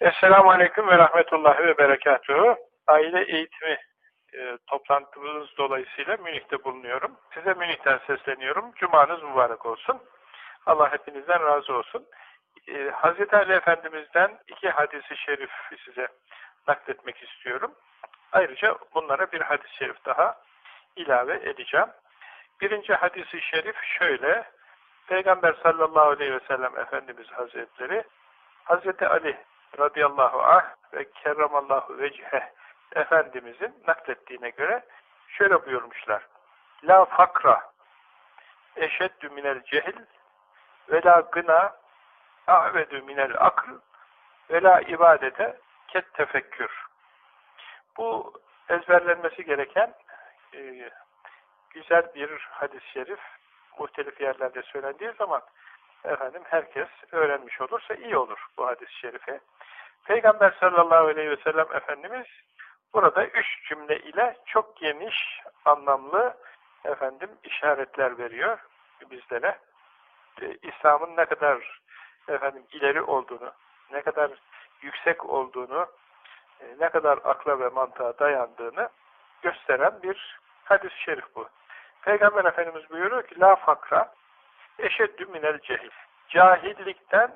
Esselamu Aleyküm ve Rahmetullahi ve Berekatuhu. Aile eğitimi e, toplantımız dolayısıyla Münih'te bulunuyorum. Size Münih'ten sesleniyorum. Cumanız mübarek olsun. Allah hepinizden razı olsun. E, Hazreti Ali Efendimiz'den iki hadisi şerif size nakletmek istiyorum. Ayrıca bunlara bir hadis-i şerif daha ilave edeceğim. Birinci hadisi şerif şöyle. Peygamber sallallahu aleyhi ve sellem Efendimiz Hazretleri Hazreti Ali radıyallahu anh ve kerramallahu vecheh Efendimizin naklettiğine göre şöyle buyurmuşlar. La fakra eşeddü minel cehil ve la gına ahvedü minel akl ve la ibadete ket tefekkür. Bu ezberlenmesi gereken e, güzel bir hadis-i şerif muhtelif yerlerde söylendiği zaman efendim herkes öğrenmiş olursa iyi olur bu hadis-i şerife. Peygamber sallallahu aleyhi ve sellem Efendimiz burada üç cümle ile çok geniş, anlamlı efendim işaretler veriyor bizlere. Ee, İslam'ın ne kadar efendim ileri olduğunu, ne kadar yüksek olduğunu, e, ne kadar akla ve mantığa dayandığını gösteren bir hadis-i şerif bu. Peygamber Efendimiz buyuruyor ki la fakra eşeddü minel cehil. Cahillikten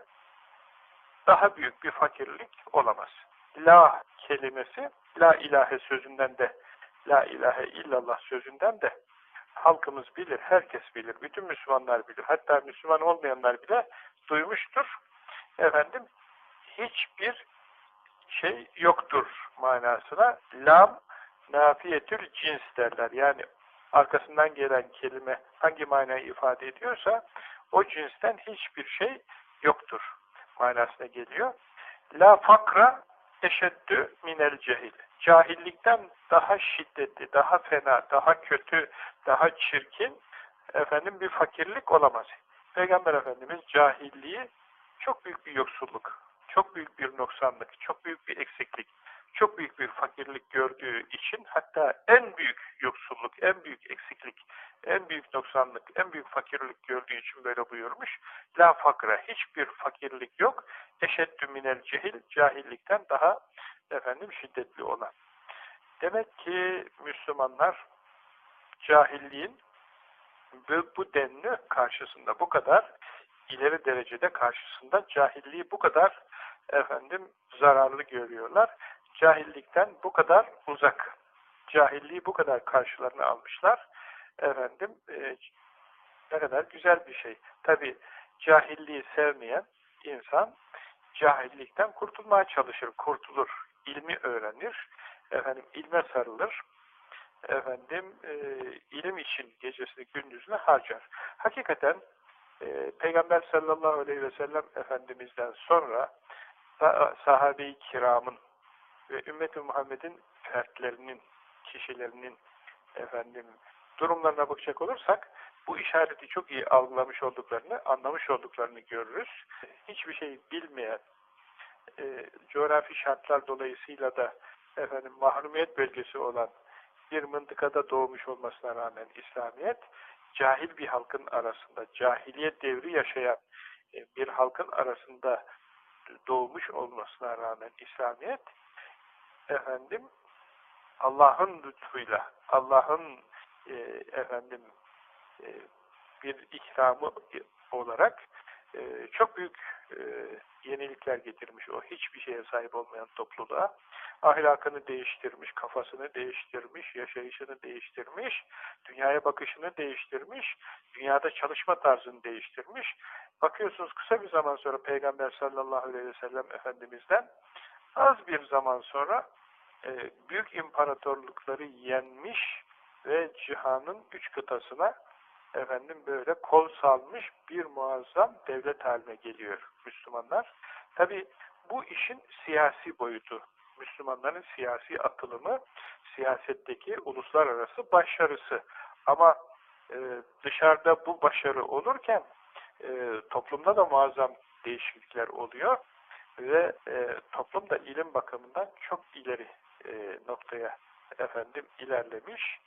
daha büyük bir fakirlik olamaz. La kelimesi, la ilahe sözünden de, la ilahe illallah sözünden de halkımız bilir, herkes bilir, bütün Müslümanlar bilir. Hatta Müslüman olmayanlar bile duymuştur. Efendim, hiçbir şey yoktur manasına. Lam, nafiyetül cins derler. Yani arkasından gelen kelime hangi manayı ifade ediyorsa o cinsten hiçbir şey yoktur manasına geliyor. La fakra eşeddü minel cehil. Cahillikten daha şiddetli, daha fena, daha kötü, daha çirkin efendim bir fakirlik olamaz. Peygamber Efendimiz cahilliği çok büyük bir yoksulluk, çok büyük bir noksanlık, çok büyük bir eksiklik, çok büyük bir fakirlik gördüğü için hatta en büyük yoksulluk, en büyük eksiklik, en büyük noksanlık, en büyük fakirlik gördüğü için böyle buyurmuş. La fakra, hiçbir fakirlik yok. Eşeddü minel cehil, cahillikten daha efendim şiddetli olan. Demek ki Müslümanlar cahilliğin bu, bu denli karşısında bu kadar ileri derecede karşısında cahilliği bu kadar efendim zararlı görüyorlar. Cahillikten bu kadar uzak. Cahilliği bu kadar karşılarına almışlar. Efendim e, ne kadar güzel bir şey. Tabi cahilliği sevmeyen insan cahillikten kurtulmaya çalışır, kurtulur. ilmi öğrenir, efendim ilme sarılır, efendim e, ilim için gecesini gündüzünü harcar. Hakikaten e, Peygamber sallallahu aleyhi ve sellem Efendimiz'den sonra sahabe-i kiramın ve ümmet-i Muhammed'in fertlerinin, kişilerinin efendim durumlarına bakacak olursak bu işareti çok iyi algılamış olduklarını, anlamış olduklarını görürüz. Hiçbir şey bilmeyen, e, coğrafi şartlar dolayısıyla da efendim mahrumiyet bölgesi olan bir mıntıkada doğmuş olmasına rağmen İslamiyet, cahil bir halkın arasında, cahiliyet devri yaşayan e, bir halkın arasında doğmuş olmasına rağmen İslamiyet, efendim Allah'ın lütfuyla, Allah'ın e, efendim e, bir ikramı olarak e, çok büyük e, yenilikler getirmiş o hiçbir şeye sahip olmayan topluluğa. Ahlakını değiştirmiş, kafasını değiştirmiş, yaşayışını değiştirmiş, dünyaya bakışını değiştirmiş, dünyada çalışma tarzını değiştirmiş. Bakıyorsunuz kısa bir zaman sonra Peygamber sallallahu aleyhi ve sellem Efendimiz'den az bir zaman sonra e, büyük imparatorlukları yenmiş ve cihanın üç kıtasına efendim böyle kol salmış bir muazzam devlet haline geliyor Müslümanlar. Tabi bu işin siyasi boyutu, Müslümanların siyasi atılımı, siyasetteki uluslararası başarısı. Ama e, dışarıda bu başarı olurken e, toplumda da muazzam değişiklikler oluyor ve e, toplum da ilim bakımından çok ileri e, noktaya efendim ilerlemiş,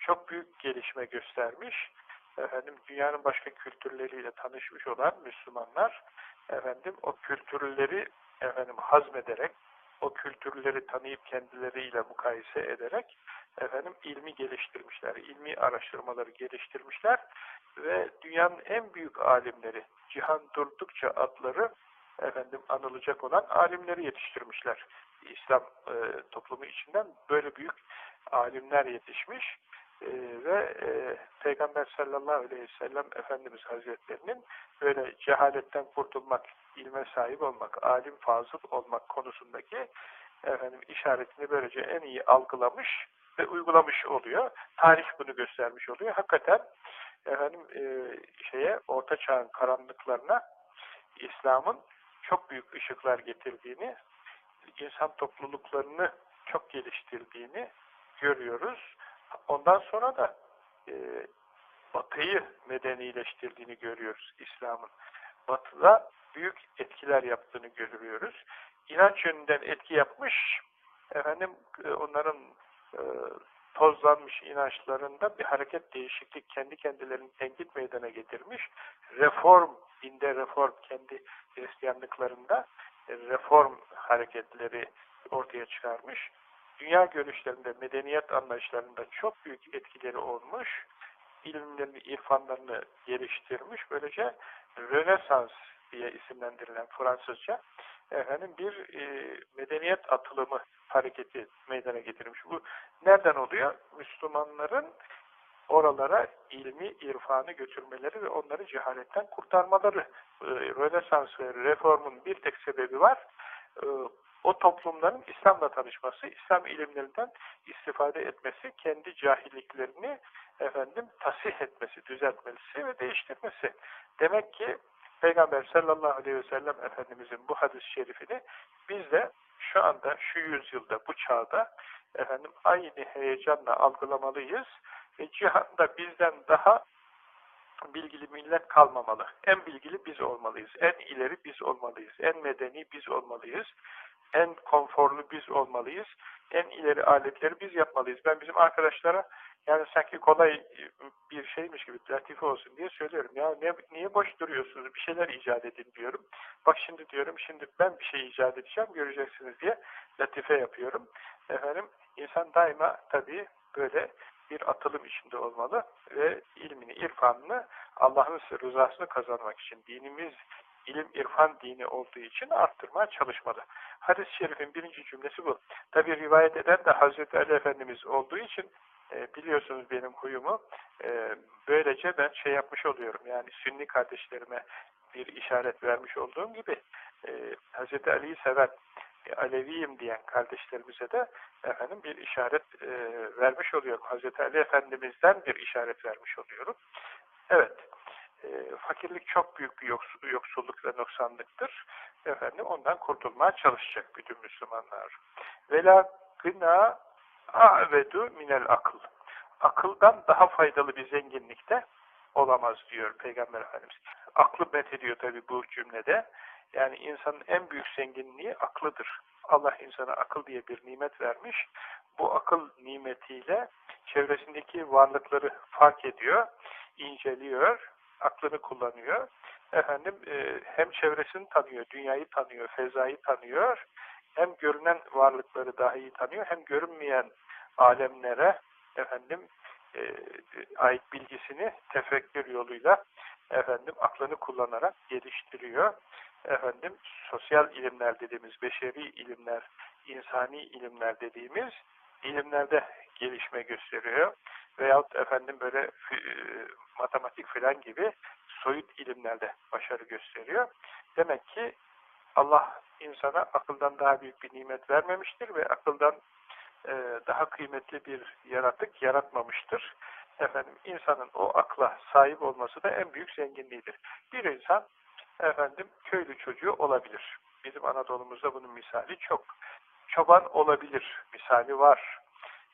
çok büyük gelişme göstermiş. Efendim dünyanın başka kültürleriyle tanışmış olan Müslümanlar efendim o kültürleri efendim hazmederek, o kültürleri tanıyıp kendileriyle mukayese ederek efendim ilmi geliştirmişler, ilmi araştırmaları geliştirmişler ve dünyanın en büyük alimleri, cihan durdukça adları efendim anılacak olan alimleri yetiştirmişler. İslam e, toplumu içinden böyle büyük alimler yetişmiş e, ve e, Peygamber sallallahu aleyhi ve sellem Efendimiz Hazretlerinin böyle cehaletten kurtulmak, ilme sahip olmak, alim fazıl olmak konusundaki efendim işaretini böylece en iyi algılamış ve uygulamış oluyor. Tarih bunu göstermiş oluyor. Hakikaten efendim e, şeye orta çağın karanlıklarına İslam'ın çok büyük ışıklar getirdiğini, insan topluluklarını çok geliştirdiğini görüyoruz. Ondan sonra da e, Batı'yı medenileştirdiğini görüyoruz İslam'ın. Batı'da büyük etkiler yaptığını görüyoruz. İnanç yönünden etki yapmış, efendim e, onların e, tozlanmış inançlarında bir hareket değişiklik kendi kendilerini tenkit meydana getirmiş. Reform, dinde reform kendi Hristiyanlıklarında e, reform hareketleri ortaya çıkarmış. Dünya görüşlerinde, medeniyet anlayışlarında çok büyük etkileri olmuş. İlimlerini, irfanlarını geliştirmiş. Böylece Rönesans diye isimlendirilen Fransızca efendim bir e, medeniyet atılımı hareketi meydana getirmiş. Bu nereden oluyor? Müslümanların oralara ilmi, irfanı götürmeleri ve onları cehaletten kurtarmaları. E, Rönesans ve reformun bir tek sebebi var. E, o toplumların İslam'la tanışması, İslam ilimlerinden istifade etmesi, kendi cahilliklerini efendim tasih etmesi, düzeltmesi ve değiştirmesi. Demek ki Peygamber sallallahu aleyhi ve sellem Efendimizin bu hadis-i şerifini biz de şu anda, şu yüzyılda, bu çağda efendim aynı heyecanla algılamalıyız ve cihanda bizden daha bilgili millet kalmamalı. En bilgili biz olmalıyız. En ileri biz olmalıyız. En medeni biz olmalıyız. En konforlu biz olmalıyız. En ileri aletleri biz yapmalıyız. Ben bizim arkadaşlara yani sanki kolay bir şeymiş gibi latife olsun diye söylüyorum. Ya ne, niye boş duruyorsunuz? Bir şeyler icat edin diyorum. Bak şimdi diyorum, şimdi ben bir şey icat edeceğim, göreceksiniz diye latife yapıyorum. Efendim, insan daima tabii böyle bir atılım içinde olmalı ve ilmini, irfanını Allah'ın rızasını kazanmak için dinimiz ilim irfan dini olduğu için arttırmaya çalışmalı. Hadis-i şerifin birinci cümlesi bu. Tabi rivayet eden de Hazreti Ali Efendimiz olduğu için e, biliyorsunuz benim huyumu. E, böylece ben şey yapmış oluyorum. Yani sünni kardeşlerime bir işaret vermiş olduğum gibi e, Hz. Ali'yi seven e, Aleviyim diyen kardeşlerimize de efendim bir işaret e, vermiş oluyorum. Hz. Ali Efendimiz'den bir işaret vermiş oluyorum. Evet. E, fakirlik çok büyük bir yoksulluk ve noksanlıktır. Efendim ondan kurtulmaya çalışacak bütün Müslümanlar. Vela gına a'vedu minel akıl. Akıldan daha faydalı bir zenginlikte olamaz diyor Peygamber Efendimiz. Aklı met ediyor tabi bu cümlede. Yani insanın en büyük zenginliği aklıdır. Allah insana akıl diye bir nimet vermiş. Bu akıl nimetiyle çevresindeki varlıkları fark ediyor, inceliyor, aklını kullanıyor. Efendim e, hem çevresini tanıyor, dünyayı tanıyor, fezayı tanıyor, hem görünen varlıkları daha iyi tanıyor, hem görünmeyen alemlere efendim e, ait bilgisini tefekkür yoluyla efendim aklını kullanarak geliştiriyor. Efendim sosyal ilimler dediğimiz beşeri ilimler, insani ilimler dediğimiz ilimlerde gelişme gösteriyor. Veyahut efendim böyle e, matematik filan gibi soyut ilimlerde başarı gösteriyor. Demek ki Allah insana akıldan daha büyük bir nimet vermemiştir ve akıldan e, daha kıymetli bir yaratık yaratmamıştır. Efendim insanın o akla sahip olması da en büyük zenginliğidir. Bir insan efendim köylü çocuğu olabilir. Bizim Anadolu'muzda bunun misali çok. Çoban olabilir misali var.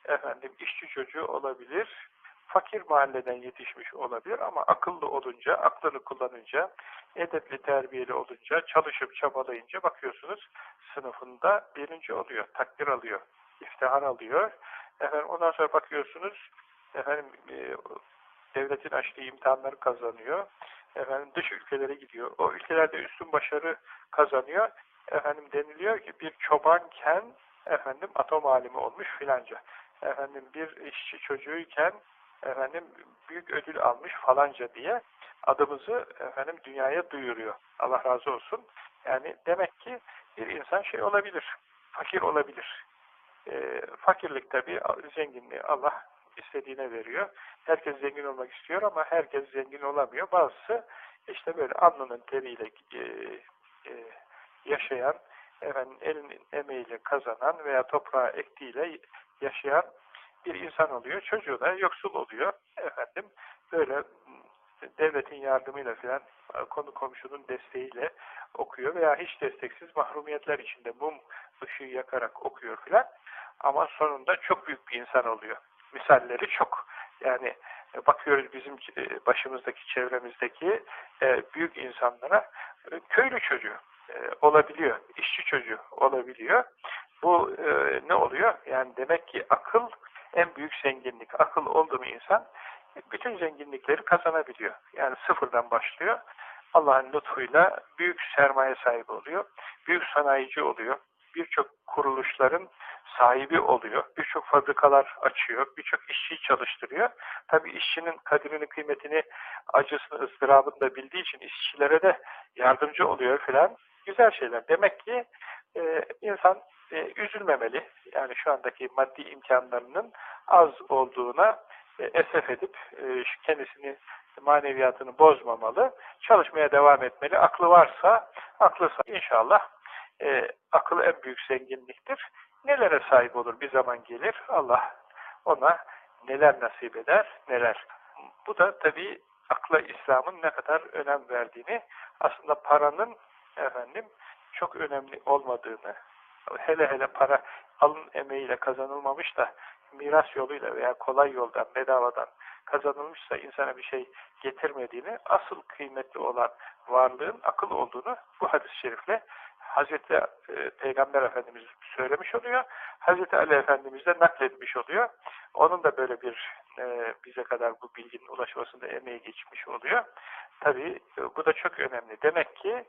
Efendim işçi çocuğu olabilir. Fakir mahalleden yetişmiş olabilir ama akıllı olunca, aklını kullanınca, edepli terbiyeli olunca, çalışıp çabalayınca bakıyorsunuz sınıfında birinci oluyor, takdir alıyor iftihar alıyor. Efendim ondan sonra bakıyorsunuz efendim e, devletin açtığı imtihanları kazanıyor. Efendim dış ülkelere gidiyor. O ülkelerde üstün başarı kazanıyor. efendim deniliyor ki bir çobanken efendim atom alimi olmuş filanca. Efendim bir işçi çocuğuyken efendim büyük ödül almış falanca diye adımızı efendim dünyaya duyuruyor. Allah razı olsun. Yani demek ki bir insan şey olabilir, fakir olabilir. E, fakirlik tabi zenginliği Allah istediğine veriyor. Herkes zengin olmak istiyor ama herkes zengin olamıyor. Bazısı işte böyle alnının teriyle e, e, yaşayan, efendim, elinin emeğiyle kazanan veya toprağa ektiğiyle yaşayan bir insan oluyor. Çocuğu da yoksul oluyor. Efendim böyle devletin yardımıyla filan konu komşunun desteğiyle okuyor veya hiç desteksiz mahrumiyetler içinde mum ışığı yakarak okuyor filan. Ama sonunda çok büyük bir insan oluyor. Misalleri çok. Yani e, bakıyoruz bizim e, başımızdaki, çevremizdeki e, büyük insanlara köylü çocuğu olabiliyor, işçi çocuğu olabiliyor. Bu ne oluyor? Yani demek ki akıl en büyük zenginlik. Akıl oldu mu insan bütün zenginlikleri kazanabiliyor. Yani sıfırdan başlıyor. Allah'ın lütfuyla büyük sermaye sahibi oluyor. Büyük sanayici oluyor. Birçok kuruluşların sahibi oluyor. Birçok fabrikalar açıyor. Birçok işçiyi çalıştırıyor. Tabii işçinin kadirini, kıymetini, acısını, ıstırabını da bildiği için işçilere de yardımcı oluyor filan. Güzel şeyler. Demek ki e, insan e, üzülmemeli. Yani şu andaki maddi imkanlarının az olduğuna e, esef edip e, kendisini maneviyatını bozmamalı. Çalışmaya devam etmeli. Aklı varsa, aklısa inşallah e, akıl en büyük zenginliktir. Nelere sahip olur bir zaman gelir. Allah ona neler nasip eder, neler. Bu da tabii akla İslam'ın ne kadar önem verdiğini, aslında paranın efendim çok önemli olmadığını, hele hele para alın emeğiyle kazanılmamış da miras yoluyla veya kolay yoldan, bedavadan kazanılmışsa insana bir şey getirmediğini, asıl kıymetli olan varlığın akıl olduğunu bu hadis-i şerifle Hazreti e, Peygamber Efendimiz söylemiş oluyor. Hazreti Ali Efendimiz de nakletmiş oluyor. Onun da böyle bir e, bize kadar bu bilginin ulaşmasında emeği geçmiş oluyor. Tabi e, bu da çok önemli. Demek ki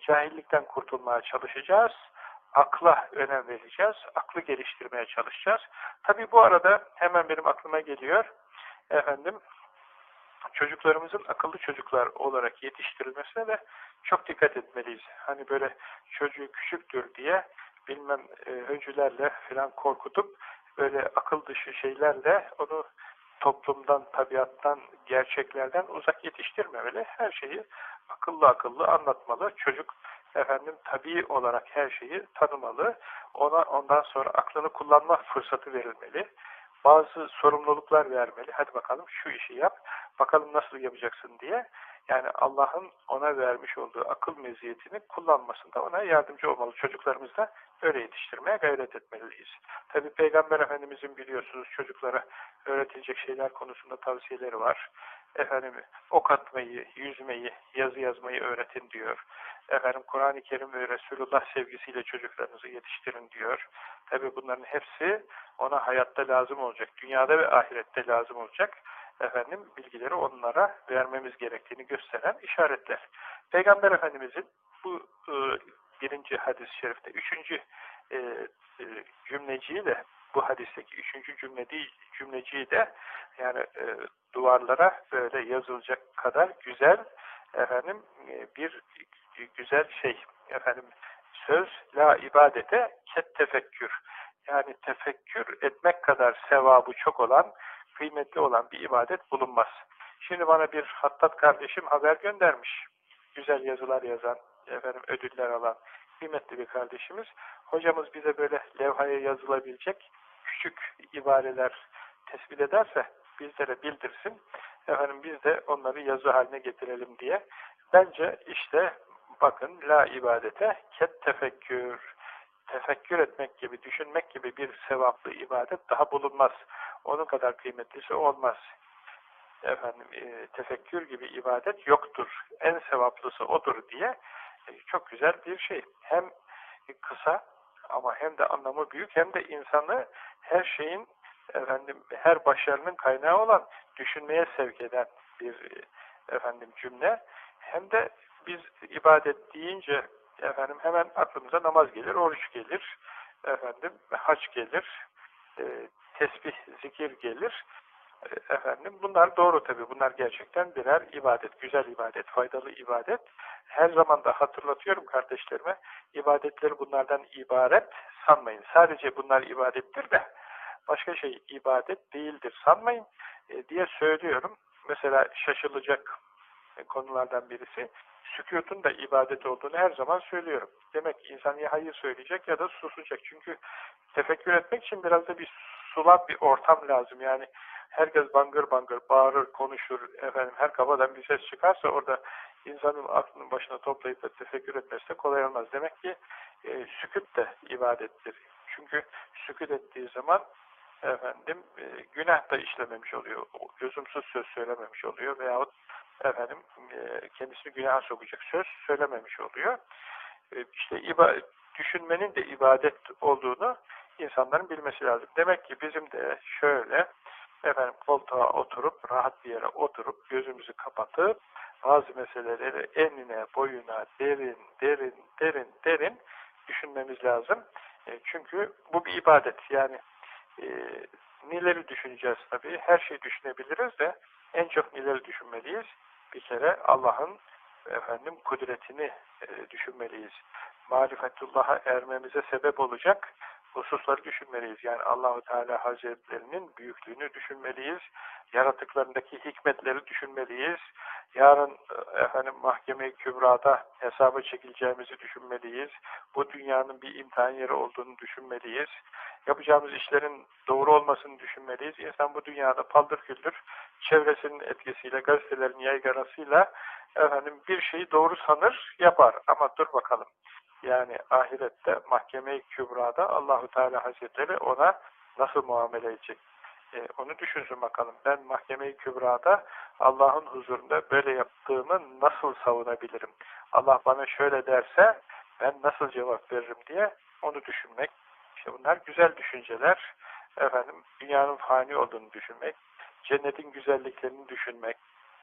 cahillikten kurtulmaya çalışacağız akla önem vereceğiz, aklı geliştirmeye çalışacağız. Tabi bu arada hemen benim aklıma geliyor, efendim, çocuklarımızın akıllı çocuklar olarak yetiştirilmesine de çok dikkat etmeliyiz. Hani böyle çocuğu küçüktür diye bilmem e, öncülerle falan korkutup böyle akıl dışı şeylerle onu toplumdan, tabiattan, gerçeklerden uzak yetiştirmemeli. Her şeyi akıllı akıllı anlatmalı. Çocuk efendim tabii olarak her şeyi tanımalı. Ona ondan sonra aklını kullanma fırsatı verilmeli. Bazı sorumluluklar vermeli. Hadi bakalım şu işi yap. Bakalım nasıl yapacaksın diye. Yani Allah'ın ona vermiş olduğu akıl meziyetini kullanmasında ona yardımcı olmalı. Çocuklarımız da öyle yetiştirmeye gayret etmeliyiz. Tabi Peygamber Efendimizin biliyorsunuz çocuklara öğretilecek şeyler konusunda tavsiyeleri var. Efendim ok atmayı, yüzmeyi, yazı yazmayı öğretin diyor. Efendim Kur'an-ı Kerim ve Resulullah sevgisiyle çocuklarınızı yetiştirin diyor. Tabi bunların hepsi ona hayatta lazım olacak. Dünyada ve ahirette lazım olacak efendim bilgileri onlara vermemiz gerektiğini gösteren işaretler. Peygamber Efendimizin bu e, birinci hadis-i şerifte üçüncü e, e, cümleciyi de bu hadisteki üçüncü cümle değil, cümleciyi de yani e, duvarlara böyle yazılacak kadar güzel efendim e, bir güzel şey efendim söz la ibadete ket tefekkür yani tefekkür etmek kadar sevabı çok olan kıymetli olan bir ibadet bulunmaz. Şimdi bana bir hattat kardeşim haber göndermiş. Güzel yazılar yazan, efendim ödüller alan kıymetli bir kardeşimiz. Hocamız bize böyle levhaya yazılabilecek küçük ibareler tespit ederse bizlere bildirsin. Efendim biz de onları yazı haline getirelim diye. Bence işte bakın la ibadete ket tefekkür. Tefekkür etmek gibi, düşünmek gibi bir sevaplı ibadet daha bulunmaz. Onun kadar kıymetlisi olmaz. Efendim, e, tefekkür gibi ibadet yoktur. En sevaplısı odur diye e, çok güzel bir şey. Hem kısa ama hem de anlamı büyük hem de insanı her şeyin efendim her başarının kaynağı olan düşünmeye sevk eden bir e, efendim cümle. Hem de biz ibadet deyince efendim hemen aklımıza namaz gelir, oruç gelir, efendim hac gelir, e, tesbih, zikir gelir. E, efendim bunlar doğru tabi. Bunlar gerçekten birer ibadet, güzel ibadet, faydalı ibadet. Her zaman da hatırlatıyorum kardeşlerime, ibadetleri bunlardan ibaret sanmayın. Sadece bunlar ibadettir de başka şey ibadet değildir sanmayın e, diye söylüyorum. Mesela şaşılacak konulardan birisi sükutun da ibadet olduğunu her zaman söylüyorum. Demek ki insan ya hayır söyleyecek ya da susacak. Çünkü tefekkür etmek için biraz da bir sulak bir ortam lazım. Yani herkes bangır bangır bağırır, konuşur, efendim her kafadan bir ses çıkarsa orada insanın aklının başına toplayıp da tefekkür etmesi de kolay olmaz. Demek ki e, sükut de ibadettir. Çünkü sükut ettiği zaman efendim e, günah da işlememiş oluyor. Lüzumsuz söz söylememiş oluyor veyahut efendim e, kendisini günaha sokacak söz söylememiş oluyor. E, işte düşünmenin de ibadet olduğunu insanların bilmesi lazım. Demek ki bizim de şöyle efendim koltuğa oturup rahat bir yere oturup gözümüzü kapatıp bazı meseleleri enine, boyuna, derin, derin, derin, derin düşünmemiz lazım. E, çünkü bu bir ibadet. Yani e, neleri düşüneceğiz tabii? Her şeyi düşünebiliriz de en çok neleri düşünmeliyiz? Bir kere Allah'ın efendim kudretini e, düşünmeliyiz. Marifetullah'a ermemize sebep olacak hususları düşünmeliyiz. Yani Allahu Teala Hazretlerinin büyüklüğünü düşünmeliyiz. Yaratıklarındaki hikmetleri düşünmeliyiz. Yarın e, efendim mahkeme-i kübrada hesaba çekileceğimizi düşünmeliyiz. Bu dünyanın bir imtihan yeri olduğunu düşünmeliyiz. Yapacağımız işlerin doğru olmasını düşünmeliyiz. İnsan bu dünyada paldır küldür çevresinin etkisiyle, gazetelerin yaygarasıyla efendim bir şeyi doğru sanır, yapar. Ama dur bakalım yani ahirette mahkeme-i kübrada Allahu Teala Hazretleri ona nasıl muamele edecek? E, onu düşünsün bakalım. Ben mahkeme-i kübrada Allah'ın huzurunda böyle yaptığımı nasıl savunabilirim? Allah bana şöyle derse ben nasıl cevap veririm diye onu düşünmek. İşte bunlar güzel düşünceler. Efendim dünyanın fani olduğunu düşünmek, cennetin güzelliklerini düşünmek,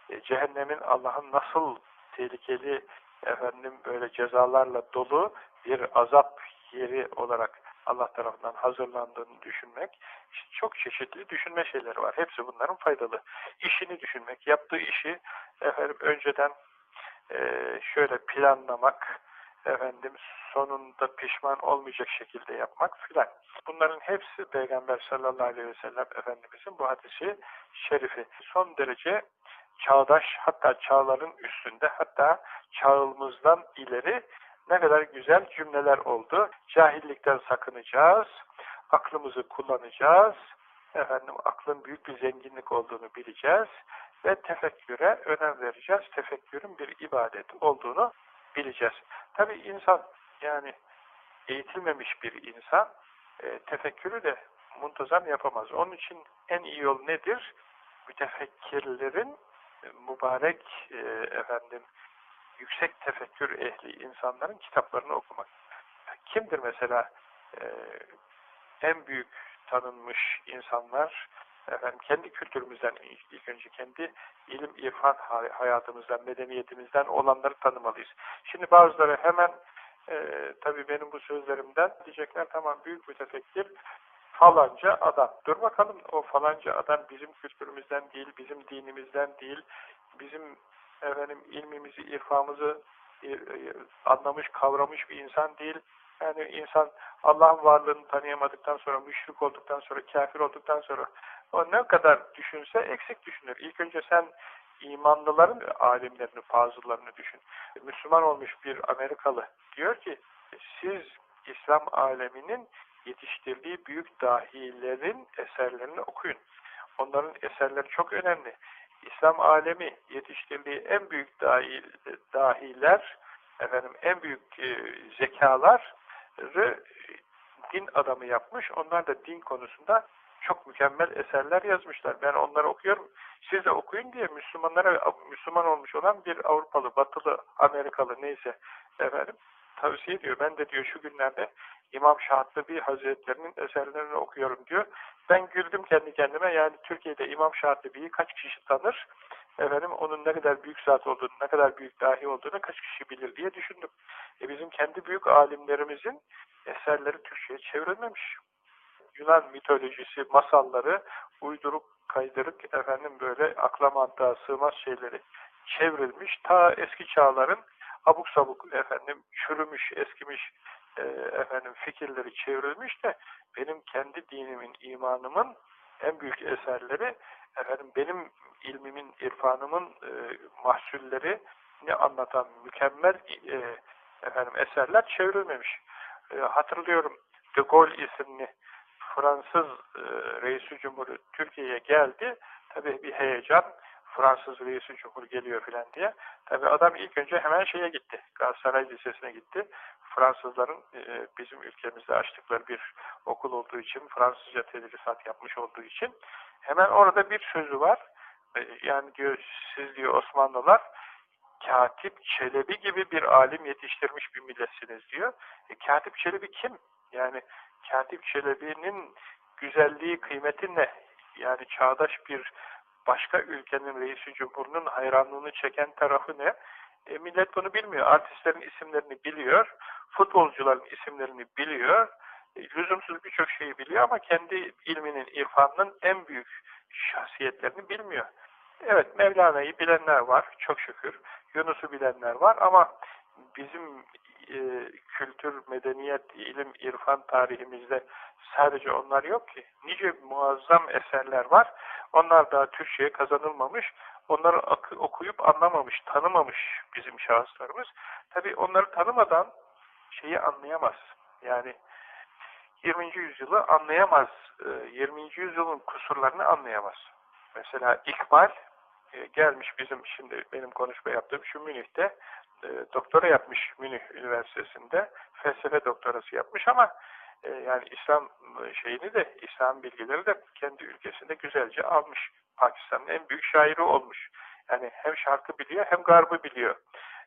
e, cehennemin Allah'ın nasıl tehlikeli efendim böyle cezalarla dolu bir azap yeri olarak Allah tarafından hazırlandığını düşünmek, işte çok çeşitli düşünme şeyleri var. Hepsi bunların faydalı. İşini düşünmek, yaptığı işi efendim önceden e, şöyle planlamak, efendim sonunda pişman olmayacak şekilde yapmak filan. Bunların hepsi Peygamber sallallahu aleyhi ve sellem Efendimizin bu hadisi şerifi. Son derece çağdaş hatta çağların üstünde hatta çağımızdan ileri ne kadar güzel cümleler oldu. Cahillikten sakınacağız, aklımızı kullanacağız, efendim aklın büyük bir zenginlik olduğunu bileceğiz ve tefekküre önem vereceğiz. Tefekkürün bir ibadet olduğunu bileceğiz. Tabi insan yani eğitilmemiş bir insan e, tefekkürü de muntazam yapamaz. Onun için en iyi yol nedir? Mütefekkirlerin mübarek e, efendim yüksek tefekkür ehli insanların kitaplarını okumak. Kimdir mesela e, en büyük tanınmış insanlar efendim kendi kültürümüzden ilk önce kendi ilim irfan hayatımızdan, medeniyetimizden olanları tanımalıyız. Şimdi bazıları hemen e, tabii benim bu sözlerimden diyecekler tamam büyük mütefekkir falanca adam. Dur bakalım o falanca adam bizim kültürümüzden değil, bizim dinimizden değil, bizim efendim ilmimizi, irfamızı e, e, anlamış, kavramış bir insan değil. Yani insan Allah'ın varlığını tanıyamadıktan sonra, müşrik olduktan sonra, kafir olduktan sonra o ne kadar düşünse eksik düşünür. İlk önce sen imanlıların alimlerini, fazıllarını düşün. Müslüman olmuş bir Amerikalı diyor ki siz İslam aleminin yetiştirdiği büyük dahilerin eserlerini okuyun. Onların eserleri çok önemli. İslam alemi yetiştirdiği en büyük dahi, dahiler, efendim en büyük e, zekaları din adamı yapmış. Onlar da din konusunda çok mükemmel eserler yazmışlar. Ben onları okuyorum. Siz de okuyun diye Müslümanlara Müslüman olmuş olan bir Avrupalı, Batılı, Amerikalı neyse efendim tavsiye ediyor. Ben de diyor şu günlerde İmam Şahatlıbi Hazretlerinin eserlerini okuyorum diyor. Ben güldüm kendi kendime. Yani Türkiye'de İmam Şahatlıbi'yi kaç kişi tanır? Efendim onun ne kadar büyük zat olduğunu, ne kadar büyük dahi olduğunu kaç kişi bilir diye düşündüm. E bizim kendi büyük alimlerimizin eserleri Türkçe'ye çevrilmemiş. Yunan mitolojisi, masalları uyduruk, kaydırık, efendim böyle akla mantığa sığmaz şeyleri çevrilmiş. Ta eski çağların abuk sabuk efendim çürümüş, eskimiş e, efendim fikirleri çevrilmiş de benim kendi dinimin, imanımın en büyük eserleri efendim benim ilmimin, irfanımın e, mahsulleri ne anlatan mükemmel e, efendim eserler çevrilmemiş. E, hatırlıyorum De Gaulle isimli Fransız e, reisi cumhuru Türkiye'ye geldi. Tabii bir heyecan. Fransız reisi cumhur geliyor filan diye. Tabii adam ilk önce hemen şeye gitti. Galatasaray Lisesi'ne gitti. Fransızların e, bizim ülkemizde açtıkları bir okul olduğu için, Fransızca tedrisat yapmış olduğu için hemen orada bir sözü var. E, yani diyor siz diyor Osmanlılar Katip Çelebi gibi bir alim yetiştirmiş bir milletsiniz diyor. E, Katip Çelebi kim? Yani Katip Çelebi'nin güzelliği, kıymeti ne? Yani çağdaş bir başka ülkenin reisi cumhurunun hayranlığını çeken tarafı ne? E, millet bunu bilmiyor. Artistlerin isimlerini biliyor. Futbolcuların isimlerini biliyor. E, lüzumsuz birçok şeyi biliyor ama kendi ilminin, irfanının en büyük şahsiyetlerini bilmiyor. Evet, Mevlana'yı bilenler var, çok şükür. Yunus'u bilenler var ama bizim e, kültür, medeniyet, ilim, irfan tarihimizde sadece onlar yok ki. Nice muazzam eserler var. Onlar daha Türkçe'ye kazanılmamış. Onları okuyup anlamamış, tanımamış bizim şahıslarımız. Tabi onları tanımadan şeyi anlayamaz. Yani 20. yüzyılı anlayamaz. 20. E, yüzyılın kusurlarını anlayamaz. Mesela İkbal e, gelmiş bizim şimdi benim konuşma yaptığım şu Münih'te e, doktora yapmış Münih Üniversitesi'nde felsefe doktorası yapmış ama yani İslam şeyini de İslam bilgileri de kendi ülkesinde güzelce almış. Pakistan'ın en büyük şairi olmuş. Yani hem şarkı biliyor hem garbı biliyor.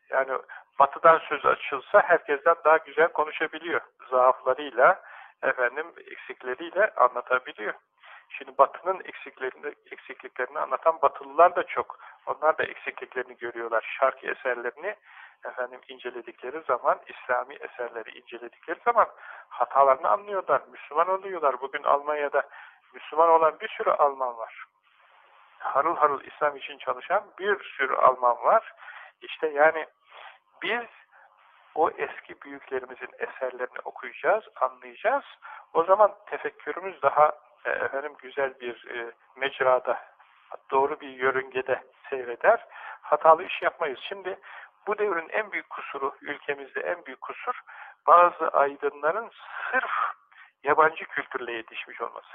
Yani batıdan söz açılsa herkesten daha güzel konuşabiliyor. Zaaflarıyla, efendim eksikleriyle anlatabiliyor. Şimdi Batı'nın eksiklerini, eksikliklerini anlatan Batılılar da çok. Onlar da eksikliklerini görüyorlar. Şarkı eserlerini efendim inceledikleri zaman, İslami eserleri inceledikleri zaman hatalarını anlıyorlar. Müslüman oluyorlar. Bugün Almanya'da Müslüman olan bir sürü Alman var. Harıl harıl İslam için çalışan bir sürü Alman var. İşte yani biz o eski büyüklerimizin eserlerini okuyacağız, anlayacağız. O zaman tefekkürümüz daha e, efendim güzel bir e, mecrada, doğru bir yörüngede seyreder. Hatalı iş yapmayız. Şimdi bu devrin en büyük kusuru, ülkemizde en büyük kusur, bazı aydınların sırf yabancı kültürle yetişmiş olması.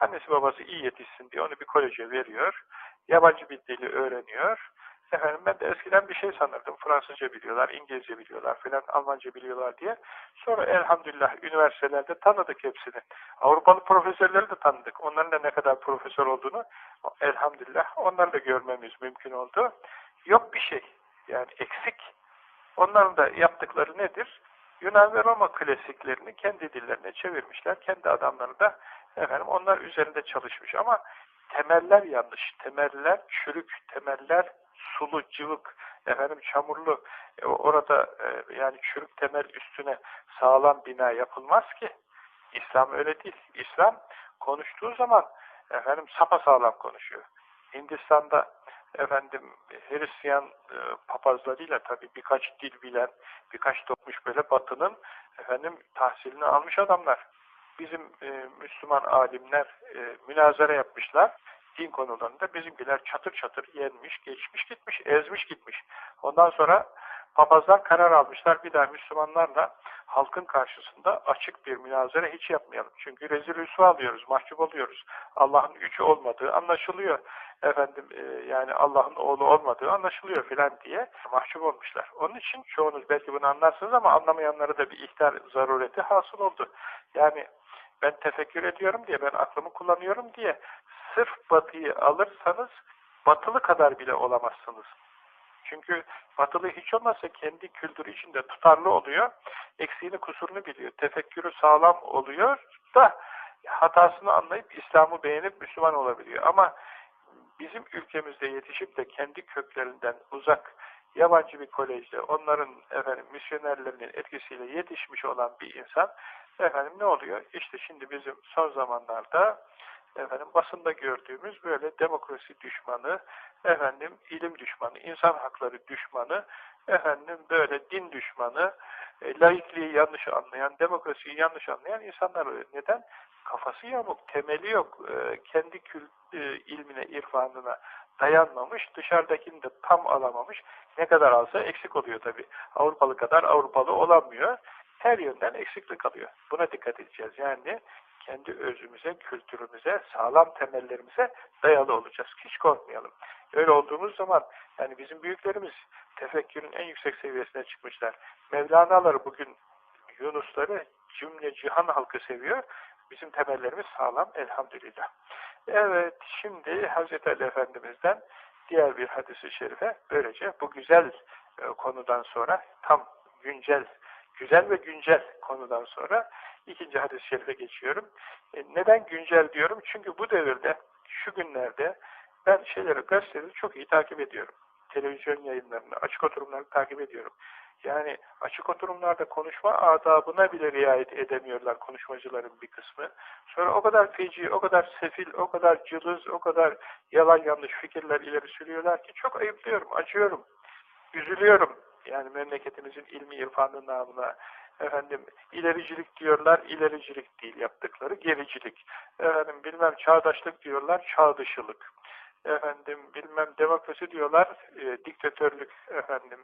Annesi babası iyi yetişsin diye onu bir koleje veriyor, yabancı bir dili öğreniyor, Efendim ben de eskiden bir şey sanırdım. Fransızca biliyorlar, İngilizce biliyorlar filan, Almanca biliyorlar diye. Sonra elhamdülillah üniversitelerde tanıdık hepsini. Avrupalı profesörleri de tanıdık. Onların da ne kadar profesör olduğunu elhamdülillah onları da görmemiz mümkün oldu. Yok bir şey. Yani eksik. Onların da yaptıkları nedir? Yunan ve Roma klasiklerini kendi dillerine çevirmişler. Kendi adamları da efendim onlar üzerinde çalışmış ama temeller yanlış. Temeller çürük, temeller sulu, cıvık, efendim çamurlu, e, orada e, yani çürük temel üstüne sağlam bina yapılmaz ki. İslam öyle değil. İslam konuştuğu zaman efendim sağlam konuşuyor. Hindistan'da efendim Hristiyan e, papazlarıyla tabi birkaç dil bilen, birkaç dokmuş böyle batının efendim tahsilini almış adamlar. Bizim e, Müslüman alimler e, münazara yapmışlar din konularında bizimkiler çatır çatır yenmiş, geçmiş gitmiş, ezmiş gitmiş. Ondan sonra papazlar karar almışlar bir daha Müslümanlarla halkın karşısında açık bir münazara hiç yapmayalım. Çünkü rezil rüsva alıyoruz, mahcup oluyoruz. Allah'ın üçü olmadığı anlaşılıyor. Efendim e, yani Allah'ın oğlu olmadığı anlaşılıyor filan diye mahcup olmuşlar. Onun için çoğunuz belki bunu anlarsınız ama anlamayanlara da bir ihtar zarureti hasıl oldu. Yani ben tefekkür ediyorum diye, ben aklımı kullanıyorum diye sırf batıyı alırsanız batılı kadar bile olamazsınız. Çünkü batılı hiç olmazsa kendi kültürü içinde tutarlı oluyor. Eksiğini kusurunu biliyor. Tefekkürü sağlam oluyor da hatasını anlayıp İslam'ı beğenip Müslüman olabiliyor. Ama bizim ülkemizde yetişip de kendi köklerinden uzak yabancı bir kolejde onların efendim misyonerlerinin etkisiyle yetişmiş olan bir insan efendim ne oluyor? İşte şimdi bizim son zamanlarda efendim basında gördüğümüz böyle demokrasi düşmanı, efendim ilim düşmanı, insan hakları düşmanı, efendim böyle din düşmanı, e, laikliği yanlış anlayan, demokrasiyi yanlış anlayan insanlar. Neden? Kafası yamuk, temeli yok, e, kendi kül, e, ilmine, irfanına dayanmamış, dışarıdakini de tam alamamış. Ne kadar alsa eksik oluyor tabi. Avrupalı kadar Avrupalı olamıyor. Her yönden eksiklik alıyor. Buna dikkat edeceğiz. Yani kendi özümüze, kültürümüze, sağlam temellerimize dayalı olacağız. Hiç korkmayalım. Öyle olduğumuz zaman yani bizim büyüklerimiz tefekkürün en yüksek seviyesine çıkmışlar. Mevlana'ları bugün Yunusları cümle cihan halkı seviyor. Bizim temellerimiz sağlam elhamdülillah. Evet şimdi Hazreti Ali Efendimiz'den diğer bir hadisi şerife böylece bu güzel e, konudan sonra tam güncel güzel ve güncel konudan sonra ikinci hadis-i şerife geçiyorum. E, neden güncel diyorum? Çünkü bu devirde, şu günlerde ben şeyleri, gazeteleri çok iyi takip ediyorum. Televizyon yayınlarını, açık oturumları takip ediyorum. Yani açık oturumlarda konuşma adabına bile riayet edemiyorlar konuşmacıların bir kısmı. Sonra o kadar feci, o kadar sefil, o kadar cılız, o kadar yalan yanlış fikirler ileri sürüyorlar ki çok ayıplıyorum, acıyorum, üzülüyorum. Yani memleketimizin ilmi irfanı namına efendim ilericilik diyorlar, ilericilik değil yaptıkları, gericilik. Efendim bilmem çağdaşlık diyorlar, çağdışılık. Efendim bilmem demokrasi diyorlar, e, diktatörlük efendim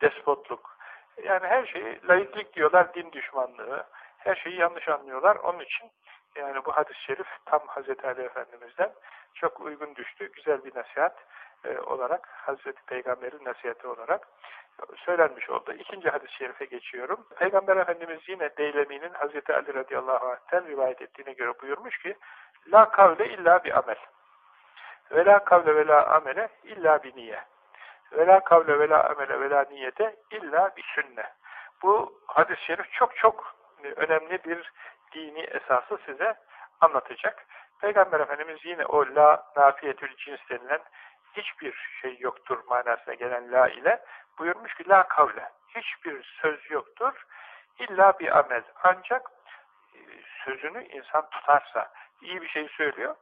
despotluk. Yani her şeyi laiklik diyorlar, din düşmanlığı. Her şeyi yanlış anlıyorlar. Onun için yani bu hadis-i şerif tam Hazreti Ali Efendimiz'den çok uygun düştü. Güzel bir nasihat e, olarak, Hazreti Peygamber'in nasihati olarak söylenmiş oldu. İkinci hadis-i şerife geçiyorum. Peygamber Efendimiz yine Deylemi'nin Hazreti Ali radıyallahu anh'ten rivayet ettiğine göre buyurmuş ki La kavle illa bir amel. Ve la kavle ve la amele illa bir niye. Ve la kavle ve la amele ve la niyete illa bir sünne. Bu hadis-i şerif çok çok önemli bir dini esası size anlatacak. Peygamber Efendimiz yine o la nafiyetül cins denilen hiçbir şey yoktur manasına gelen la ile buyurmuş ki la kavle hiçbir söz yoktur illa bir amel ancak e, sözünü insan tutarsa iyi bir şey söylüyor